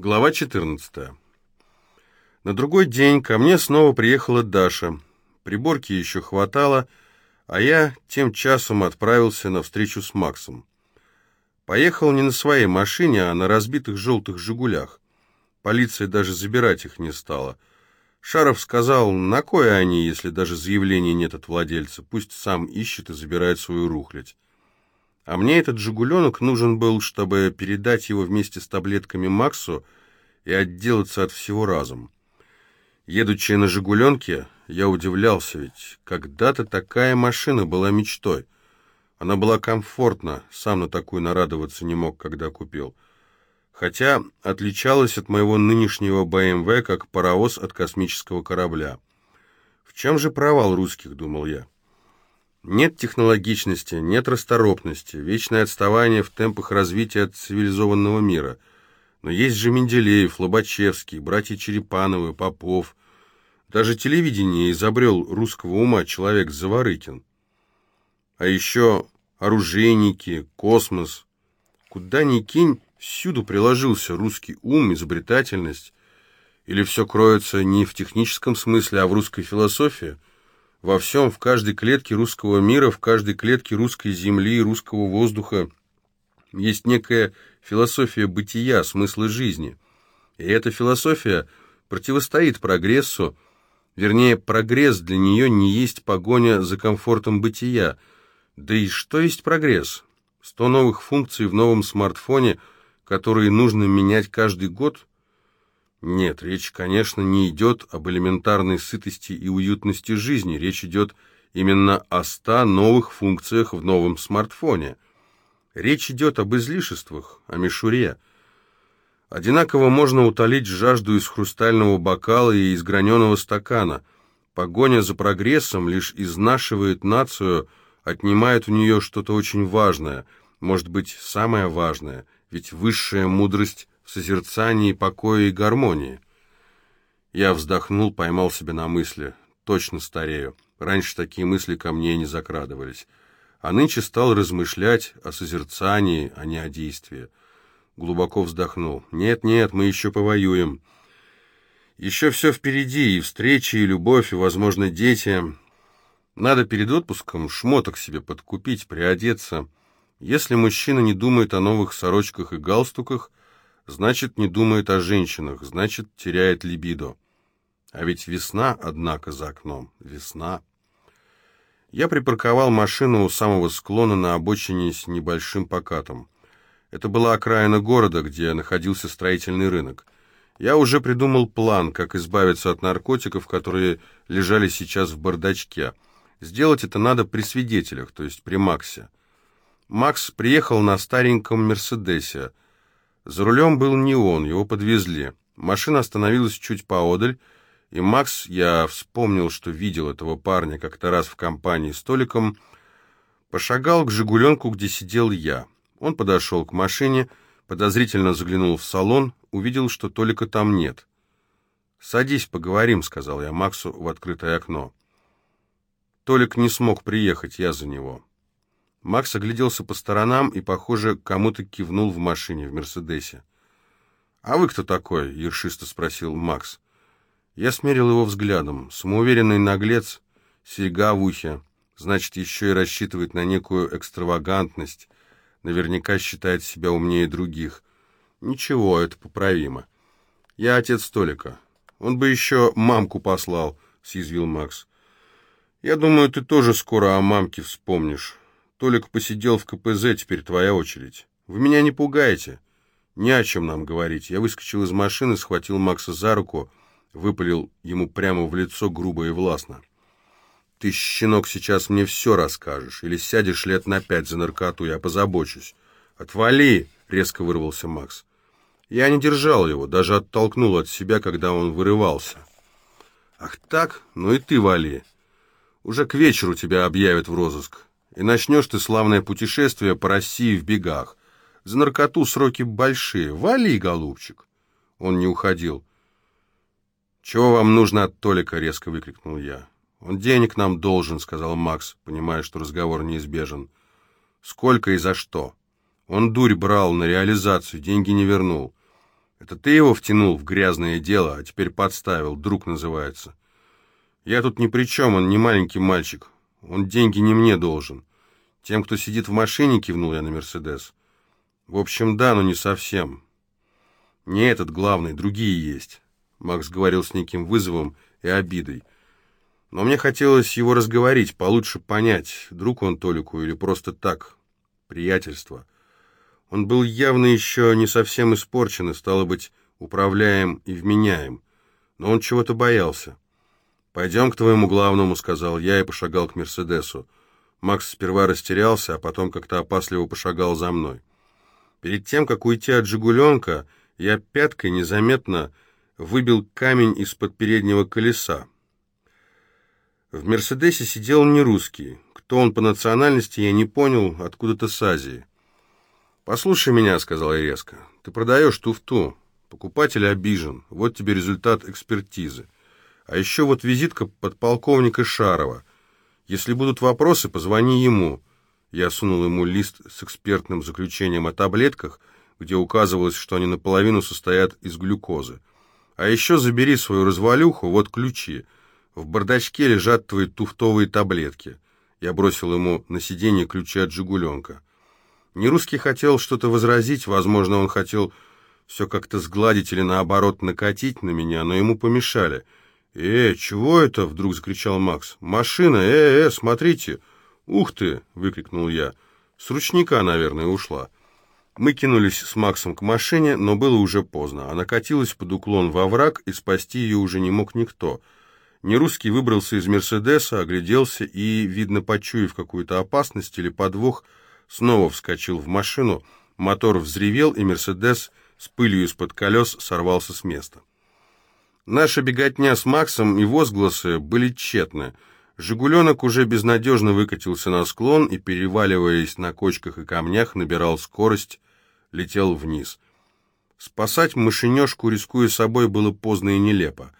Глава 14. На другой день ко мне снова приехала Даша. Приборки еще хватало, а я тем часом отправился на встречу с Максом. Поехал не на своей машине, а на разбитых желтых «Жигулях». Полиция даже забирать их не стала. Шаров сказал, на кое они, если даже заявления нет от владельца, пусть сам ищет и забирает свою рухлядь. А мне этот «Жигуленок» нужен был, чтобы передать его вместе с таблетками Максу и отделаться от всего разом. Едучи на «Жигуленке», я удивлялся, ведь когда-то такая машина была мечтой. Она была комфортна, сам на такую нарадоваться не мог, когда купил. Хотя отличалась от моего нынешнего БМВ, как паровоз от космического корабля. В чем же провал русских, думал я. Нет технологичности, нет расторопности, вечное отставание в темпах развития цивилизованного мира. Но есть же Менделеев, Лобачевский, братья Черепановы, Попов. Даже телевидение изобрел русского ума человек Заворыкин. А еще оружейники, космос. Куда ни кинь, всюду приложился русский ум, изобретательность. Или все кроется не в техническом смысле, а в русской философии – во всем, в каждой клетке русского мира, в каждой клетке русской земли, русского воздуха есть некая философия бытия, смысла жизни. И эта философия противостоит прогрессу, вернее, прогресс для нее не есть погоня за комфортом бытия. Да и что есть прогресс? Сто новых функций в новом смартфоне, которые нужно менять каждый год – нет, речь, конечно, не идет об элементарной сытости и уютности жизни. Речь идет именно о ста новых функциях в новом смартфоне. Речь идет об излишествах, о мишуре. Одинаково можно утолить жажду из хрустального бокала и из граненого стакана. Погоня за прогрессом лишь изнашивает нацию, отнимает у нее что-то очень важное, может быть, самое важное, ведь высшая мудрость в созерцании покоя и гармонии. Я вздохнул, поймал себя на мысли. Точно старею. Раньше такие мысли ко мне не закрадывались. А нынче стал размышлять о созерцании, а не о действии. Глубоко вздохнул. «Нет, нет, мы еще повоюем. Еще все впереди, и встречи, и любовь, и, возможно, дети. Надо перед отпуском шмоток себе подкупить, приодеться. Если мужчина не думает о новых сорочках и галстуках, значит, не думает о женщинах, значит, теряет либидо. А ведь весна, однако, за окном. Весна. Я припарковал машину у самого склона на обочине с небольшим покатом. Это была окраина города, где находился строительный рынок. Я уже придумал план, как избавиться от наркотиков, которые лежали сейчас в бардачке. Сделать это надо при свидетелях, то есть при Максе. Макс приехал на стареньком «Мерседесе», за рулем был не он, его подвезли. Машина остановилась чуть поодаль, и Макс, я вспомнил, что видел этого парня как-то раз в компании с Толиком, пошагал к «Жигуленку», где сидел я. Он подошел к машине, подозрительно заглянул в салон, увидел, что Толика там нет. «Садись, поговорим», — сказал я Максу в открытое окно. Толик не смог приехать, я за него. Макс огляделся по сторонам и, похоже, кому-то кивнул в машине, в «Мерседесе». «А вы кто такой?» — ершисто спросил Макс. Я смерил его взглядом. Самоуверенный наглец, серьга в ухе. Значит, еще и рассчитывает на некую экстравагантность. Наверняка считает себя умнее других. Ничего, это поправимо. Я отец Толика. Он бы еще мамку послал, — съязвил Макс. Я думаю, ты тоже скоро о мамке вспомнишь. Толик посидел в КПЗ, теперь твоя очередь. Вы меня не пугаете. Не о чем нам говорить. Я выскочил из машины, схватил Макса за руку, выпалил ему прямо в лицо грубо и властно. Ты, щенок, сейчас мне все расскажешь, или сядешь лет на пять за наркоту, я позабочусь. Отвали, резко вырвался Макс. Я не держал его, даже оттолкнул от себя, когда он вырывался. Ах так? Ну и ты вали. Уже к вечеру тебя объявят в розыск и начнешь ты славное путешествие по России в бегах. За наркоту сроки большие. Вали, голубчик!» Он не уходил. «Чего вам нужно от Толика?» — резко выкрикнул я. «Он денег нам должен», — сказал Макс, понимая, что разговор неизбежен. «Сколько и за что?» Он дурь брал на реализацию, деньги не вернул. Это ты его втянул в грязное дело, а теперь подставил, друг называется. Я тут ни при чем, он не маленький мальчик. Он деньги не мне должен. Тем, кто сидит в машине, кивнул я на Мерседес. В общем, да, но не совсем. Не этот главный, другие есть. Макс говорил с неким вызовом и обидой. Но мне хотелось его разговорить, получше понять, друг он Толику или просто так, приятельство. Он был явно еще не совсем испорчен и, стало быть, управляем и вменяем. Но он чего-то боялся. «Пойдем к твоему главному», — сказал я и пошагал к Мерседесу. Макс сперва растерялся, а потом как-то опасливо пошагал за мной. Перед тем, как уйти от «Жигуленка», я пяткой незаметно выбил камень из-под переднего колеса. В «Мерседесе» сидел не русский. Кто он по национальности, я не понял, откуда-то с Азии. «Послушай меня», — сказал я резко, — «ты продаешь туфту. Покупатель обижен. Вот тебе результат экспертизы. А еще вот визитка подполковника Шарова. Если будут вопросы, позвони ему». Я сунул ему лист с экспертным заключением о таблетках, где указывалось, что они наполовину состоят из глюкозы. «А еще забери свою развалюху, вот ключи. В бардачке лежат твои туфтовые таблетки». Я бросил ему на сиденье ключи от «Жигуленка». Нерусский хотел что-то возразить, возможно, он хотел все как-то сгладить или, наоборот, накатить на меня, но ему помешали. «Э, чего это?» — вдруг закричал Макс. «Машина! Э, э, смотрите!» «Ух ты!» — выкрикнул я. «С ручника, наверное, ушла». Мы кинулись с Максом к машине, но было уже поздно. Она катилась под уклон во враг, и спасти ее уже не мог никто. Нерусский выбрался из «Мерседеса», огляделся и, видно, почуяв какую-то опасность или подвох, снова вскочил в машину, мотор взревел, и «Мерседес» с пылью из-под колес сорвался с места. Наша беготня с Максом и возгласы были тщетны. «Жигуленок» уже безнадежно выкатился на склон и, переваливаясь на кочках и камнях, набирал скорость, летел вниз. Спасать машинешку, рискуя собой, было поздно и нелепо.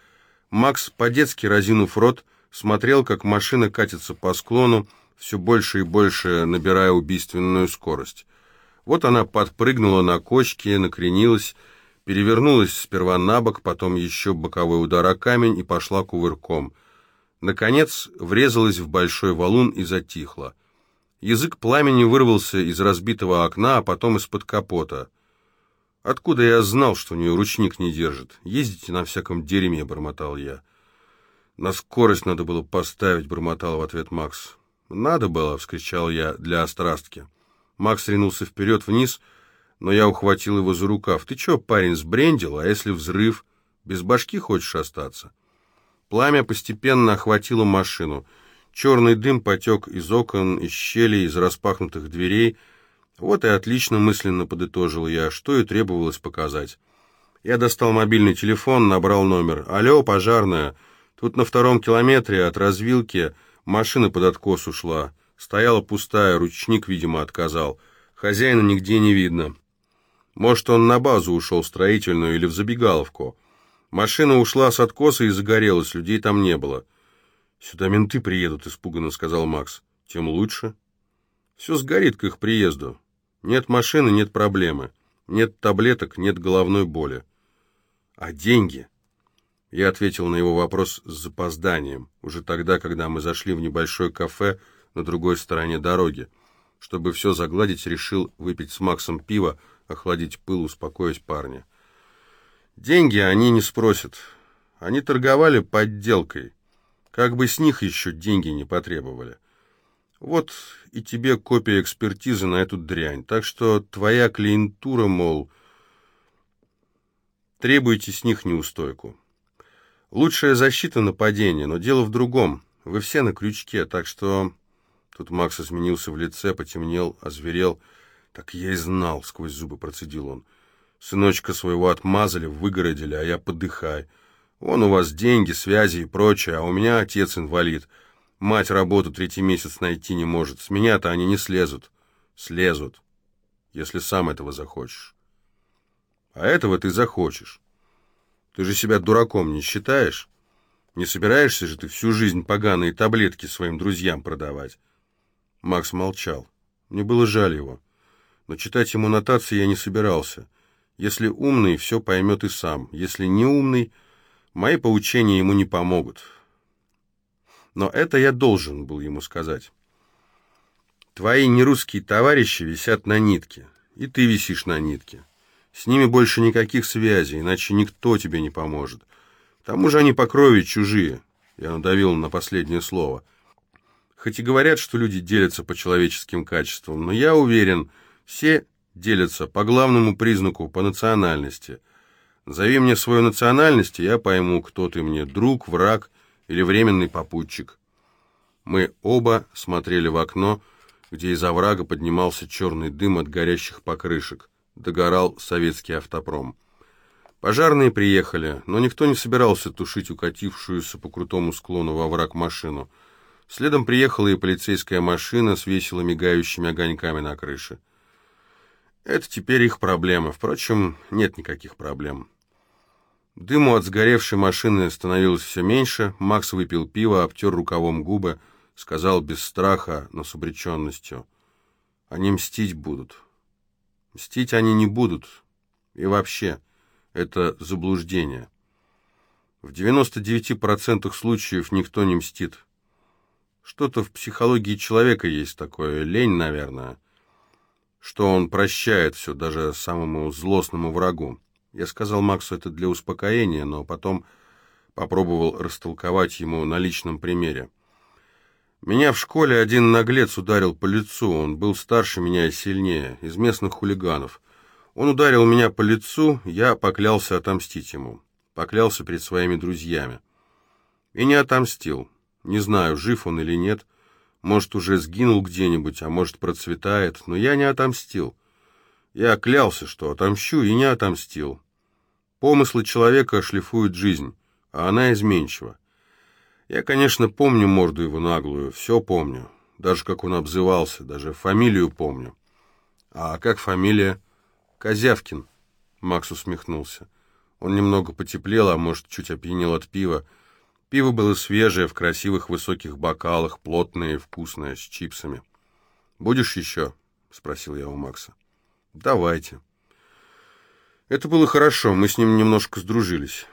Макс, по-детски разинув рот, смотрел, как машина катится по склону, все больше и больше набирая убийственную скорость. Вот она подпрыгнула на кочке, накренилась, перевернулась сперва на бок, потом еще боковой удар о камень и пошла кувырком. Наконец врезалась в большой валун и затихла. Язык пламени вырвался из разбитого окна, а потом из-под капота. «Откуда я знал, что у нее ручник не держит? Ездите на всяком дерьме», — бормотал я. «На скорость надо было поставить», — бормотал в ответ Макс. «Надо было!» — вскричал я для острастки. Макс ринулся вперед вниз, но я ухватил его за рукав. «Ты чё, парень, сбрендил? А если взрыв? Без башки хочешь остаться?» Пламя постепенно охватило машину. Черный дым потек из окон, из щелей, из распахнутых дверей. Вот и отлично мысленно подытожил я, что и требовалось показать. Я достал мобильный телефон, набрал номер. «Алло, пожарная. Тут на втором километре от развилки Машина под откос ушла. Стояла пустая, ручник, видимо, отказал. Хозяина нигде не видно. Может, он на базу ушел строительную или в забегаловку. Машина ушла с откоса и загорелась, людей там не было. «Сюда менты приедут», — испуганно сказал Макс. «Тем лучше». «Все сгорит к их приезду. Нет машины, нет проблемы. Нет таблеток, нет головной боли. А деньги?» Я ответил на его вопрос с запозданием, уже тогда, когда мы зашли в небольшое кафе на другой стороне дороги. Чтобы все загладить, решил выпить с Максом пиво, охладить пыл, успокоить парня. Деньги они не спросят. Они торговали подделкой. Как бы с них еще деньги не потребовали. Вот и тебе копия экспертизы на эту дрянь. Так что твоя клиентура, мол, требуйте с них неустойку. Лучшая защита нападения, но дело в другом. Вы все на крючке, так что...» Тут Макс изменился в лице, потемнел, озверел. «Так я и знал», — сквозь зубы процедил он. «Сыночка своего отмазали, выгородили, а я подыхай. Вон у вас деньги, связи и прочее, а у меня отец инвалид. Мать работу третий месяц найти не может. С меня-то они не слезут. Слезут, если сам этого захочешь. А этого ты захочешь. Ты же себя дураком не считаешь? Не собираешься же ты всю жизнь поганые таблетки своим друзьям продавать?» Макс молчал. Мне было жаль его. Но читать ему нотации я не собирался. Если умный, все поймет и сам. Если не умный, мои поучения ему не помогут. Но это я должен был ему сказать. Твои нерусские товарищи висят на нитке, и ты висишь на нитке. С ними больше никаких связей, иначе никто тебе не поможет. К тому же они по крови чужие. Я надавил на последнее слово. Хоть и говорят, что люди делятся по человеческим качествам, но я уверен, все делятся по главному признаку, по национальности. Зови мне свою национальность, и я пойму, кто ты мне, друг, враг или временный попутчик. Мы оба смотрели в окно, где из оврага поднимался черный дым от горящих покрышек. Догорал советский автопром. Пожарные приехали, но никто не собирался тушить укатившуюся по крутому склону во враг машину. Следом приехала и полицейская машина с весело мигающими огоньками на крыше. Это теперь их проблема. Впрочем, нет никаких проблем. Дыму от сгоревшей машины становилось все меньше. Макс выпил пиво, обтер рукавом губы, сказал без страха, но с обреченностью. Они мстить будут. Мстить они не будут. И вообще, это заблуждение. В 99% случаев никто не мстит. Что-то в психологии человека есть такое, лень, наверное что он прощает все даже самому злостному врагу. Я сказал Максу это для успокоения, но потом попробовал растолковать ему на личном примере. Меня в школе один наглец ударил по лицу, он был старше меня и сильнее, из местных хулиганов. Он ударил меня по лицу, я поклялся отомстить ему, поклялся перед своими друзьями. И не отомстил. Не знаю, жив он или нет, может, уже сгинул где-нибудь, а может, процветает, но я не отомстил. Я клялся, что отомщу, и не отомстил. Помыслы человека шлифуют жизнь, а она изменчива. Я, конечно, помню морду его наглую, все помню, даже как он обзывался, даже фамилию помню. А как фамилия? Козявкин. Макс усмехнулся. Он немного потеплел, а может, чуть опьянел от пива. Пиво было свежее, в красивых высоких бокалах, плотное и вкусное, с чипсами. «Будешь еще?» — спросил я у Макса. «Давайте». Это было хорошо, мы с ним немножко сдружились.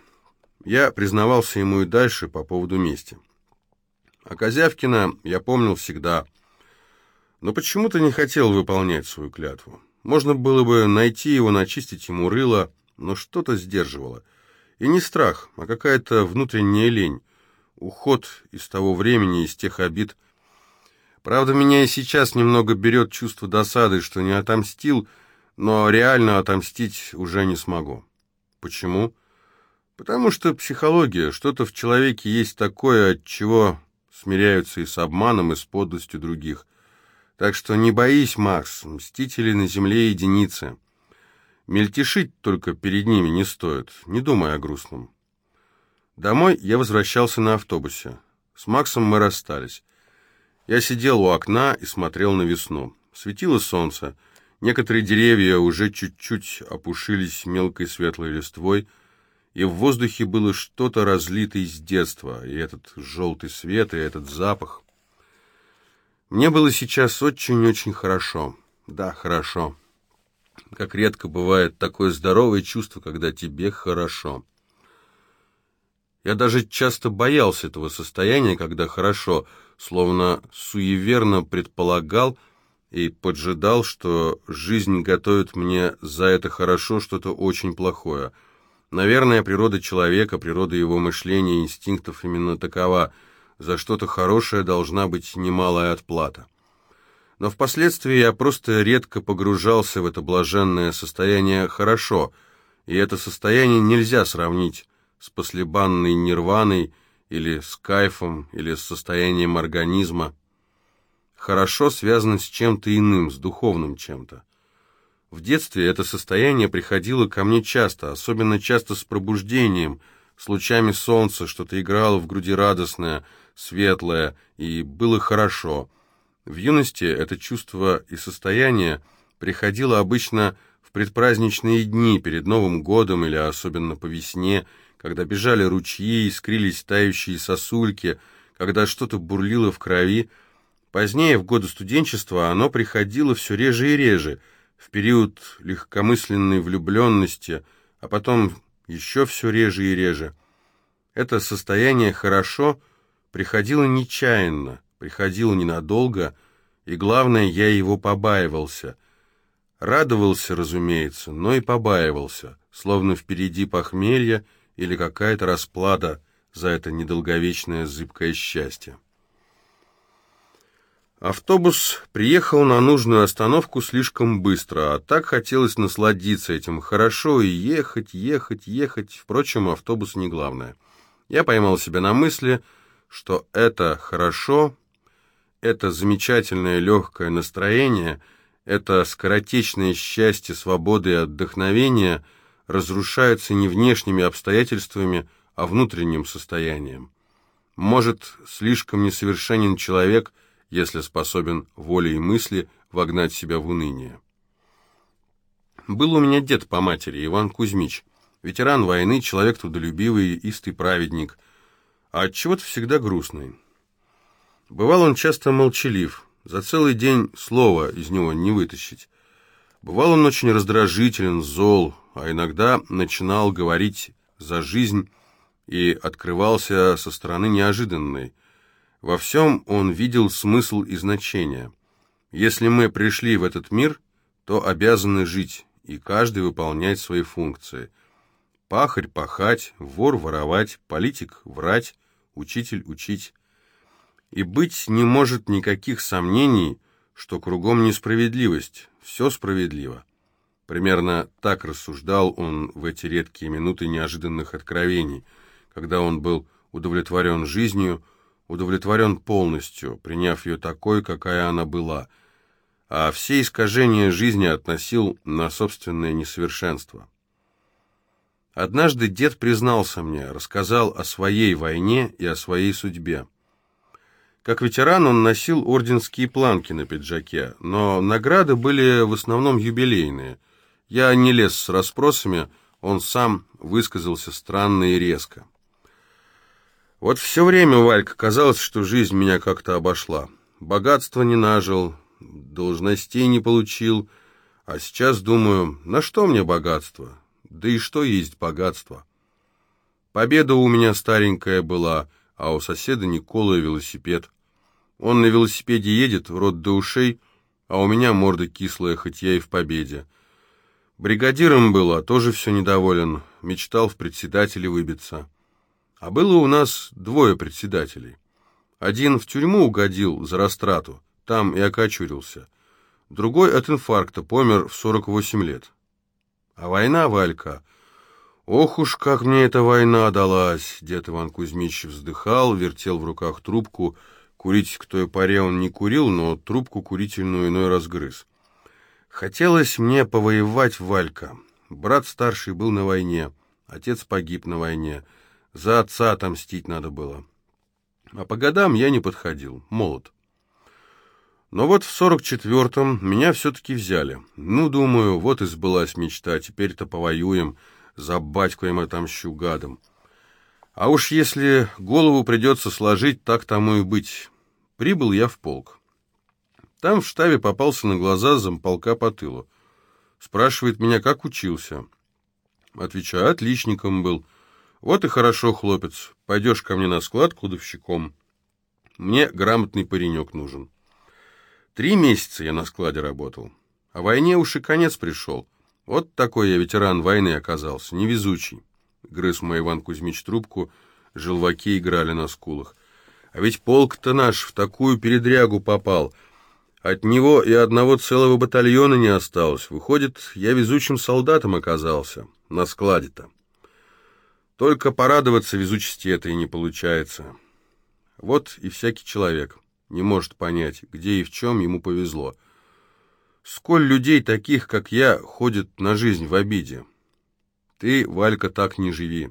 Я признавался ему и дальше по поводу мести. А Козявкина я помнил всегда, но почему-то не хотел выполнять свою клятву. Можно было бы найти его, начистить ему рыло, но что-то сдерживало. И не страх, а какая-то внутренняя лень. Уход из того времени, из тех обид. Правда, меня и сейчас немного берет чувство досады, что не отомстил, но реально отомстить уже не смогу. Почему? Потому что психология, что-то в человеке есть такое, от чего смиряются и с обманом, и с подлостью других. Так что не боись, Макс, мстители на земле единицы. Мельтешить только перед ними не стоит, не думай о грустном. Домой я возвращался на автобусе. С Максом мы расстались. Я сидел у окна и смотрел на весну. Светило солнце. Некоторые деревья уже чуть-чуть опушились мелкой светлой листвой, и в воздухе было что-то разлитое из детства, и этот желтый свет, и этот запах. Мне было сейчас очень-очень хорошо. Да, хорошо. Как редко бывает такое здоровое чувство, когда тебе хорошо. Я даже часто боялся этого состояния, когда хорошо, словно суеверно предполагал и поджидал, что жизнь готовит мне за это хорошо что-то очень плохое. Наверное, природа человека, природа его мышления инстинктов именно такова. За что-то хорошее должна быть немалая отплата. Но впоследствии я просто редко погружался в это блаженное состояние «хорошо», и это состояние нельзя сравнить с послебанной нирваной или с кайфом, или с состоянием организма. «Хорошо» связано с чем-то иным, с духовным чем-то. В детстве это состояние приходило ко мне часто, особенно часто с пробуждением, с лучами солнца, что-то играло в груди радостное, светлое, и было хорошо – в юности это чувство и состояние приходило обычно в предпраздничные дни перед Новым годом или особенно по весне, когда бежали ручьи, искрились тающие сосульки, когда что-то бурлило в крови. Позднее, в годы студенчества, оно приходило все реже и реже, в период легкомысленной влюбленности, а потом еще все реже и реже. Это состояние хорошо приходило нечаянно, приходило ненадолго, и, главное, я его побаивался. Радовался, разумеется, но и побаивался, словно впереди похмелье или какая-то расплата за это недолговечное зыбкое счастье. Автобус приехал на нужную остановку слишком быстро, а так хотелось насладиться этим хорошо и ехать, ехать, ехать. Впрочем, автобус не главное. Я поймал себя на мысли, что это хорошо, это замечательное легкое настроение, это скоротечное счастье, свободы и отдохновения разрушается не внешними обстоятельствами, а внутренним состоянием. Может, слишком несовершенен человек – если способен волей и мысли вогнать себя в уныние. Был у меня дед по матери, Иван Кузьмич, ветеран войны, человек трудолюбивый, истый праведник, а отчего-то всегда грустный. Бывал он часто молчалив, за целый день слова из него не вытащить. Бывал он очень раздражителен, зол, а иногда начинал говорить за жизнь и открывался со стороны неожиданной. Во всем он видел смысл и значение. Если мы пришли в этот мир, то обязаны жить, и каждый выполнять свои функции. Пахарь – пахать, вор – воровать, политик – врать, учитель – учить. И быть не может никаких сомнений, что кругом несправедливость, все справедливо. Примерно так рассуждал он в эти редкие минуты неожиданных откровений, когда он был удовлетворен жизнью, удовлетворен полностью, приняв ее такой, какая она была, а все искажения жизни относил на собственное несовершенство. Однажды дед признался мне, рассказал о своей войне и о своей судьбе. Как ветеран он носил орденские планки на пиджаке, но награды были в основном юбилейные. Я не лез с расспросами, он сам высказался странно и резко. Вот все время, Валька, казалось, что жизнь меня как-то обошла. Богатство не нажил, должностей не получил, а сейчас думаю, на что мне богатство? Да и что есть богатство? Победа у меня старенькая была, а у соседа Никола велосипед. Он на велосипеде едет, рот до ушей, а у меня морда кислая, хоть я и в победе. Бригадиром был, а тоже все недоволен, мечтал в председателе выбиться. А было у нас двое председателей. Один в тюрьму угодил за растрату, там и окочурился. Другой от инфаркта помер в 48 лет. А война, Валька... Ох уж, как мне эта война далась! Дед Иван Кузьмич вздыхал, вертел в руках трубку. Курить к той поре он не курил, но трубку курительную иной раз грыз. Хотелось мне повоевать, Валька. Брат старший был на войне, отец погиб на войне — за отца отомстить надо было. А по годам я не подходил, молод. Но вот в сорок четвертом меня все-таки взяли. Ну, думаю, вот и сбылась мечта, теперь-то повоюем, за батьку им отомщу гадом. А уж если голову придется сложить, так тому и быть. Прибыл я в полк. Там в штабе попался на глаза замполка по тылу. Спрашивает меня, как учился. Отвечаю, отличником был. «Вот и хорошо, хлопец. Пойдешь ко мне на склад кладовщиком. Мне грамотный паренек нужен». Три месяца я на складе работал. А войне уж и конец пришел. Вот такой я ветеран войны оказался, невезучий. Грыз мой Иван Кузьмич трубку, желваки играли на скулах. А ведь полк-то наш в такую передрягу попал. От него и одного целого батальона не осталось. Выходит, я везучим солдатом оказался на складе-то. Только порадоваться везучести этой не получается. Вот и всякий человек не может понять, где и в чем ему повезло. Сколь людей таких, как я, ходят на жизнь в обиде. Ты, Валька, так не живи.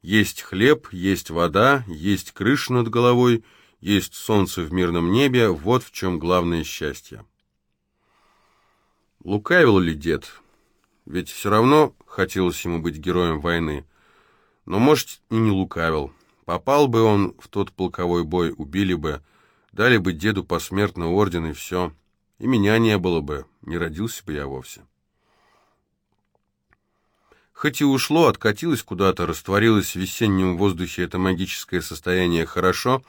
Есть хлеб, есть вода, есть крыша над головой, есть солнце в мирном небе, вот в чем главное счастье. Лукавил ли дед? Ведь все равно хотелось ему быть героем войны. Но, может, и не лукавил. Попал бы он в тот полковой бой, убили бы, дали бы деду посмертно орден и все. И меня не было бы, не родился бы я вовсе. Хоть и ушло, откатилось куда-то, растворилось в весеннем воздухе это магическое состояние хорошо,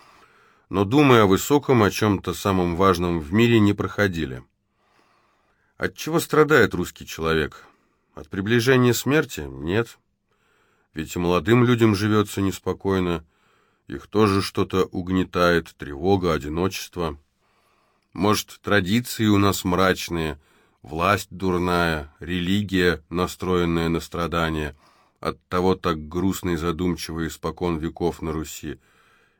но, думая о высоком, о чем-то самом важном в мире, не проходили. От чего страдает русский человек? От приближения смерти? Нет. Ведь и молодым людям живется неспокойно, их тоже что-то угнетает, тревога, одиночество. Может, традиции у нас мрачные – власть дурная, религия, настроенная на страдания, оттого так грустно и задумчиво испокон веков на Руси,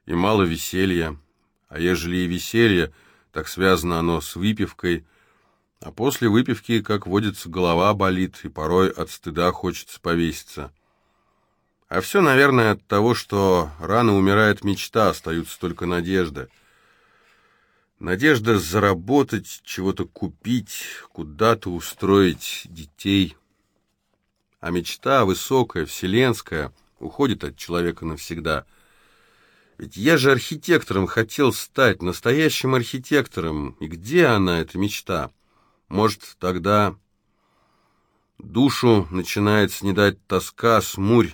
и мало веселья, а ежели и веселье, так связано оно с выпивкой, а после выпивки, как водится, голова болит, и порой от стыда хочется повеситься. А все, наверное, от того, что рано умирает мечта, остаются только надежды — Надежда заработать, чего-то купить, куда-то устроить детей. А мечта высокая, вселенская, уходит от человека навсегда. Ведь я же архитектором хотел стать, настоящим архитектором. И где она, эта мечта? Может, тогда душу начинает снедать тоска, смурь.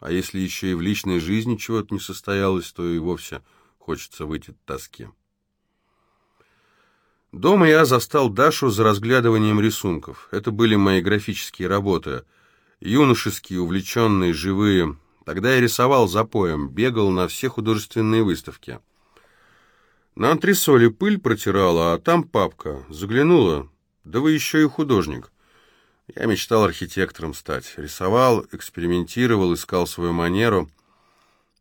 А если еще и в личной жизни чего-то не состоялось, то и вовсе хочется выйти от тоски. Дома я застал Дашу за разглядыванием рисунков. Это были мои графические работы. Юношеские, увлеченные, живые. Тогда я рисовал запоем, бегал на все художественные выставки. На антресоле пыль протирала, а там папка. Заглянула. Да вы еще и художник. Я мечтал архитектором стать. Рисовал, экспериментировал, искал свою манеру —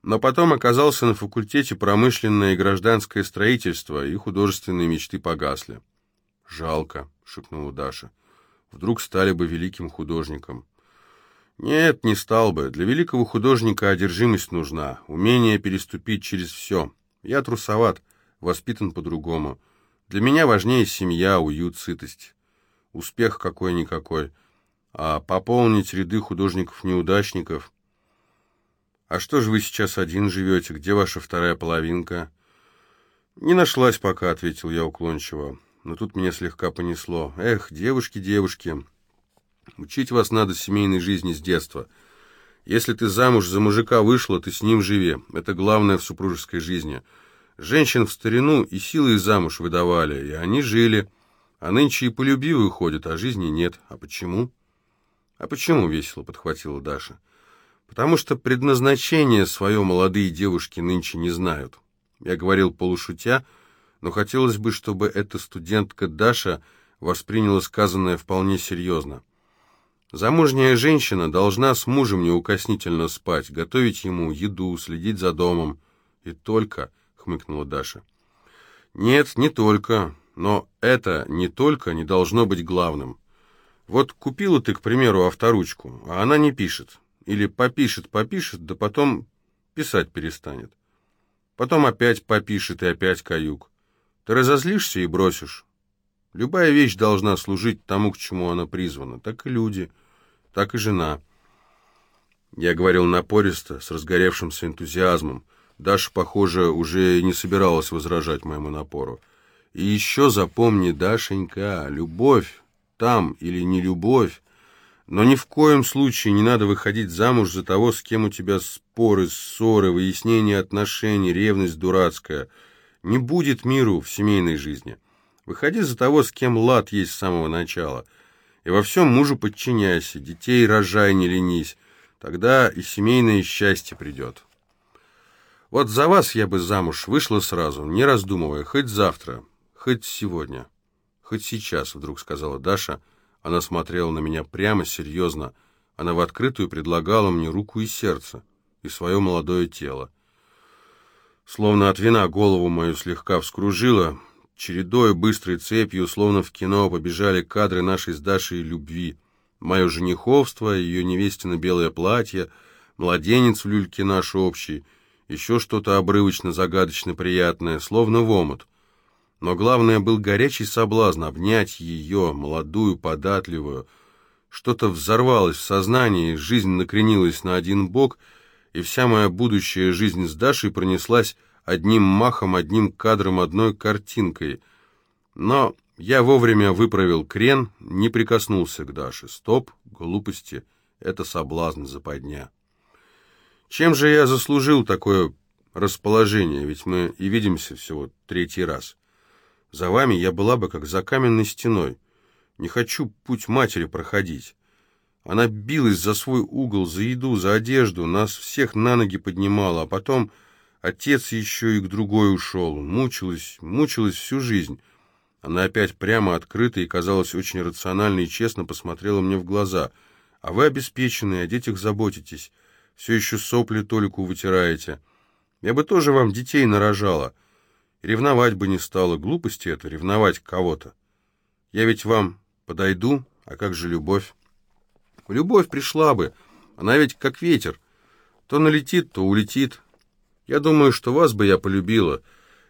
но потом оказался на факультете промышленное и гражданское строительство, и художественные мечты погасли. «Жалко», — шепнула Даша. «Вдруг стали бы великим художником». «Нет, не стал бы. Для великого художника одержимость нужна, умение переступить через все. Я трусоват, воспитан по-другому. Для меня важнее семья, уют, сытость. Успех какой-никакой. А пополнить ряды художников-неудачников «А что же вы сейчас один живете? Где ваша вторая половинка?» «Не нашлась пока», — ответил я уклончиво. Но тут меня слегка понесло. «Эх, девушки, девушки, учить вас надо семейной жизни с детства. Если ты замуж за мужика вышла, ты с ним живи. Это главное в супружеской жизни. Женщин в старину и силы замуж выдавали, и они жили. А нынче и по любви выходят, а жизни нет. А почему?» «А почему?» — весело подхватила Даша. — потому что предназначение свое молодые девушки нынче не знают. Я говорил полушутя, но хотелось бы, чтобы эта студентка Даша восприняла сказанное вполне серьезно. Замужняя женщина должна с мужем неукоснительно спать, готовить ему еду, следить за домом. И только, — хмыкнула Даша. Нет, не только, но это не только не должно быть главным. Вот купила ты, к примеру, авторучку, а она не пишет. Или попишет, попишет, да потом писать перестанет. Потом опять попишет и опять каюк. Ты разозлишься и бросишь. Любая вещь должна служить тому, к чему она призвана. Так и люди, так и жена. Я говорил напористо, с разгоревшимся энтузиазмом. Даша, похоже, уже не собиралась возражать моему напору. И еще запомни, Дашенька, любовь там или не любовь, но ни в коем случае не надо выходить замуж за того, с кем у тебя споры, ссоры, выяснение отношений, ревность дурацкая. Не будет миру в семейной жизни. Выходи за того, с кем лад есть с самого начала. И во всем мужу подчиняйся, детей рожай, не ленись. Тогда и семейное счастье придет. Вот за вас я бы замуж вышла сразу, не раздумывая, хоть завтра, хоть сегодня, хоть сейчас, вдруг сказала Даша, — она смотрела на меня прямо, серьезно. Она в открытую предлагала мне руку и сердце, и свое молодое тело. Словно от вина голову мою слегка вскружила, чередой, быстрой цепью, словно в кино, побежали кадры нашей с Дашей любви. Мое жениховство, ее невестино белое платье, младенец в люльке наш общий, еще что-то обрывочно-загадочно приятное, словно в омут. Но главное был горячий соблазн обнять ее, молодую, податливую. Что-то взорвалось в сознании, жизнь накренилась на один бок, и вся моя будущая жизнь с Дашей пронеслась одним махом, одним кадром, одной картинкой. Но Я вовремя выправил крен, не прикоснулся к Даше. Стоп, глупости, это соблазн западня. Чем же я заслужил такое расположение, ведь мы и видимся всего третий раз. За вами я была бы как за каменной стеной. Не хочу путь матери проходить. Она билась за свой угол, за еду, за одежду, нас всех на ноги поднимала, а потом отец еще и к другой ушел. Мучилась, мучилась всю жизнь. Она опять прямо, открыто и, казалось, очень рационально и честно посмотрела мне в глаза. «А вы обеспеченные, о детях заботитесь, все еще сопли Толику вытираете. Я бы тоже вам детей нарожала. Ревновать бы не стала, глупости это, ревновать кого-то. Я ведь вам подойду, а как же любовь?» Любовь пришла бы, она ведь как ветер. То налетит, то улетит. Я думаю, что вас бы я полюбила,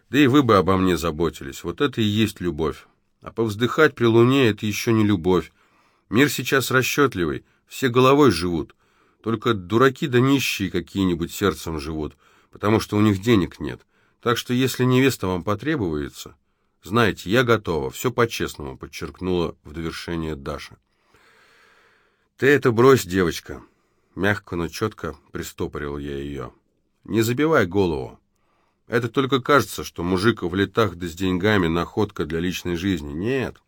да и вы бы обо мне заботились. Вот это и есть любовь. А повздыхать при луне — это еще не любовь. Мир сейчас расчетливый, все головой живут. Только дураки да нищие какие-нибудь сердцем живут, потому что у них денег нет. Так что если невеста вам потребуется, знаете, я готова, все по-честному, подчеркнула в довершение Даша. «Ты это брось, девочка!» Мягко, но четко пристопорил я ее. «Не забивай голову. Это только кажется, что мужик в летах да с деньгами находка для личной жизни. Нет.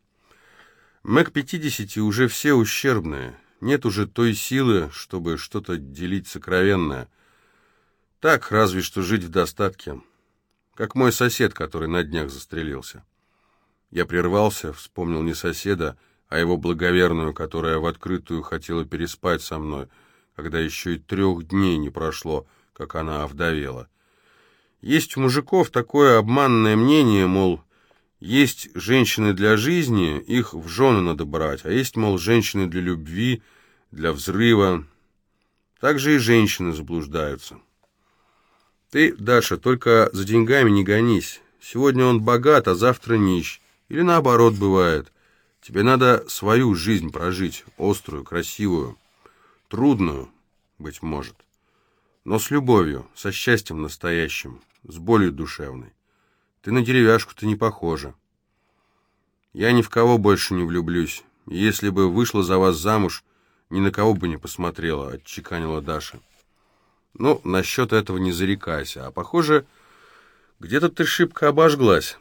Мы к пятидесяти уже все ущербные. Нет уже той силы, чтобы что-то делить сокровенное. Так, разве что жить в достатке. Как мой сосед, который на днях застрелился. Я прервался, вспомнил не соседа, а его благоверную, которая в открытую хотела переспать со мной, когда еще и трех дней не прошло, как она овдовела. Есть у мужиков такое обманное мнение, мол, есть женщины для жизни, их в жены надо брать, а есть, мол, женщины для любви, для взрыва. Так же и женщины заблуждаются. Ты, Даша, только за деньгами не гонись. Сегодня он богат, а завтра нищ. Или наоборот бывает. Тебе надо свою жизнь прожить, острую, красивую, трудную, быть может, но с любовью, со счастьем настоящим, с болью душевной. Ты на деревяшку-то не похожа. Я ни в кого больше не влюблюсь. Если бы вышла за вас замуж, ни на кого бы не посмотрела, — отчеканила Даша. Ну, насчет этого не зарекайся. А похоже, где-то ты шибко обожглась.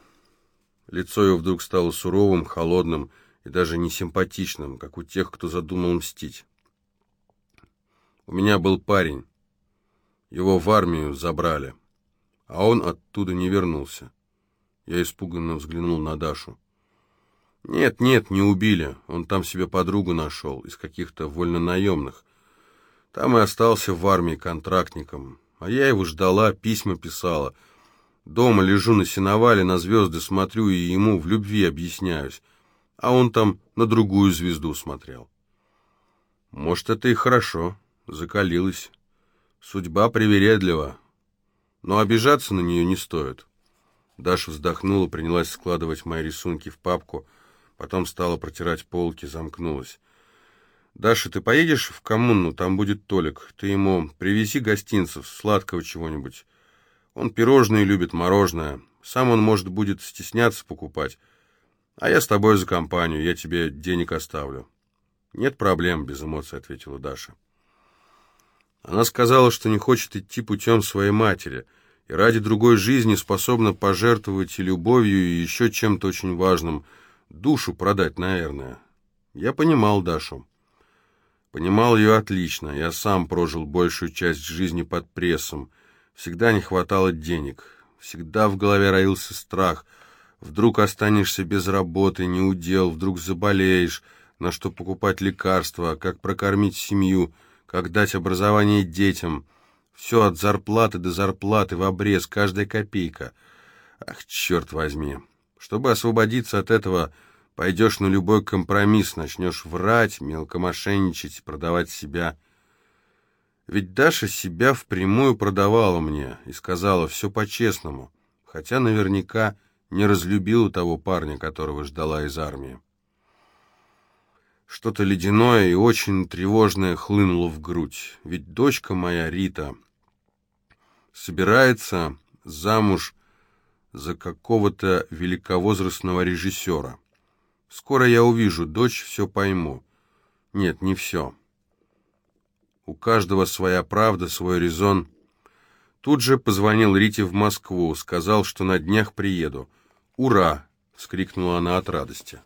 Лицо ее вдруг стало суровым, холодным, — и даже не симпатичным, как у тех, кто задумал мстить. У меня был парень. Его в армию забрали, а он оттуда не вернулся. Я испуганно взглянул на Дашу. Нет, нет, не убили. Он там себе подругу нашел, из каких-то вольнонаемных. Там и остался в армии контрактником. А я его ждала, письма писала. Дома лежу на сеновале, на звезды смотрю и ему в любви объясняюсь а он там на другую звезду смотрел. Может, это и хорошо, закалилась. Судьба привередлива, но обижаться на нее не стоит. Даша вздохнула, принялась складывать мои рисунки в папку, потом стала протирать полки, замкнулась. «Даша, ты поедешь в коммуну, там будет Толик. Ты ему привези гостинцев, сладкого чего-нибудь. Он пирожные любит, мороженое. Сам он, может, будет стесняться покупать. А я с тобой за компанию, я тебе денег оставлю. Нет проблем, без эмоций ответила Даша. Она сказала, что не хочет идти путем своей матери, и ради другой жизни способна пожертвовать и любовью, и еще чем-то очень важным, душу продать, наверное. Я понимал Дашу. Понимал ее отлично, я сам прожил большую часть жизни под прессом. Всегда не хватало денег, всегда в голове роился страх — Вдруг останешься без работы, не удел, вдруг заболеешь, на что покупать лекарства, как прокормить семью, как дать образование детям. Все от зарплаты до зарплаты в обрез, каждая копейка. Ах, черт возьми. Чтобы освободиться от этого, пойдешь на любой компромисс, начнешь врать, мелкомошенничать, продавать себя. Ведь Даша себя впрямую продавала мне и сказала все по-честному, хотя наверняка не разлюбила того парня, которого ждала из армии. Что-то ледяное и очень тревожное хлынуло в грудь, ведь дочка моя, Рита, собирается замуж за какого-то великовозрастного режиссера. Скоро я увижу дочь, все пойму. Нет, не все. У каждого своя правда, свой резон. Тут же позвонил Рите в Москву, сказал, что на днях приеду. «Ура!» — вскрикнула она от радости.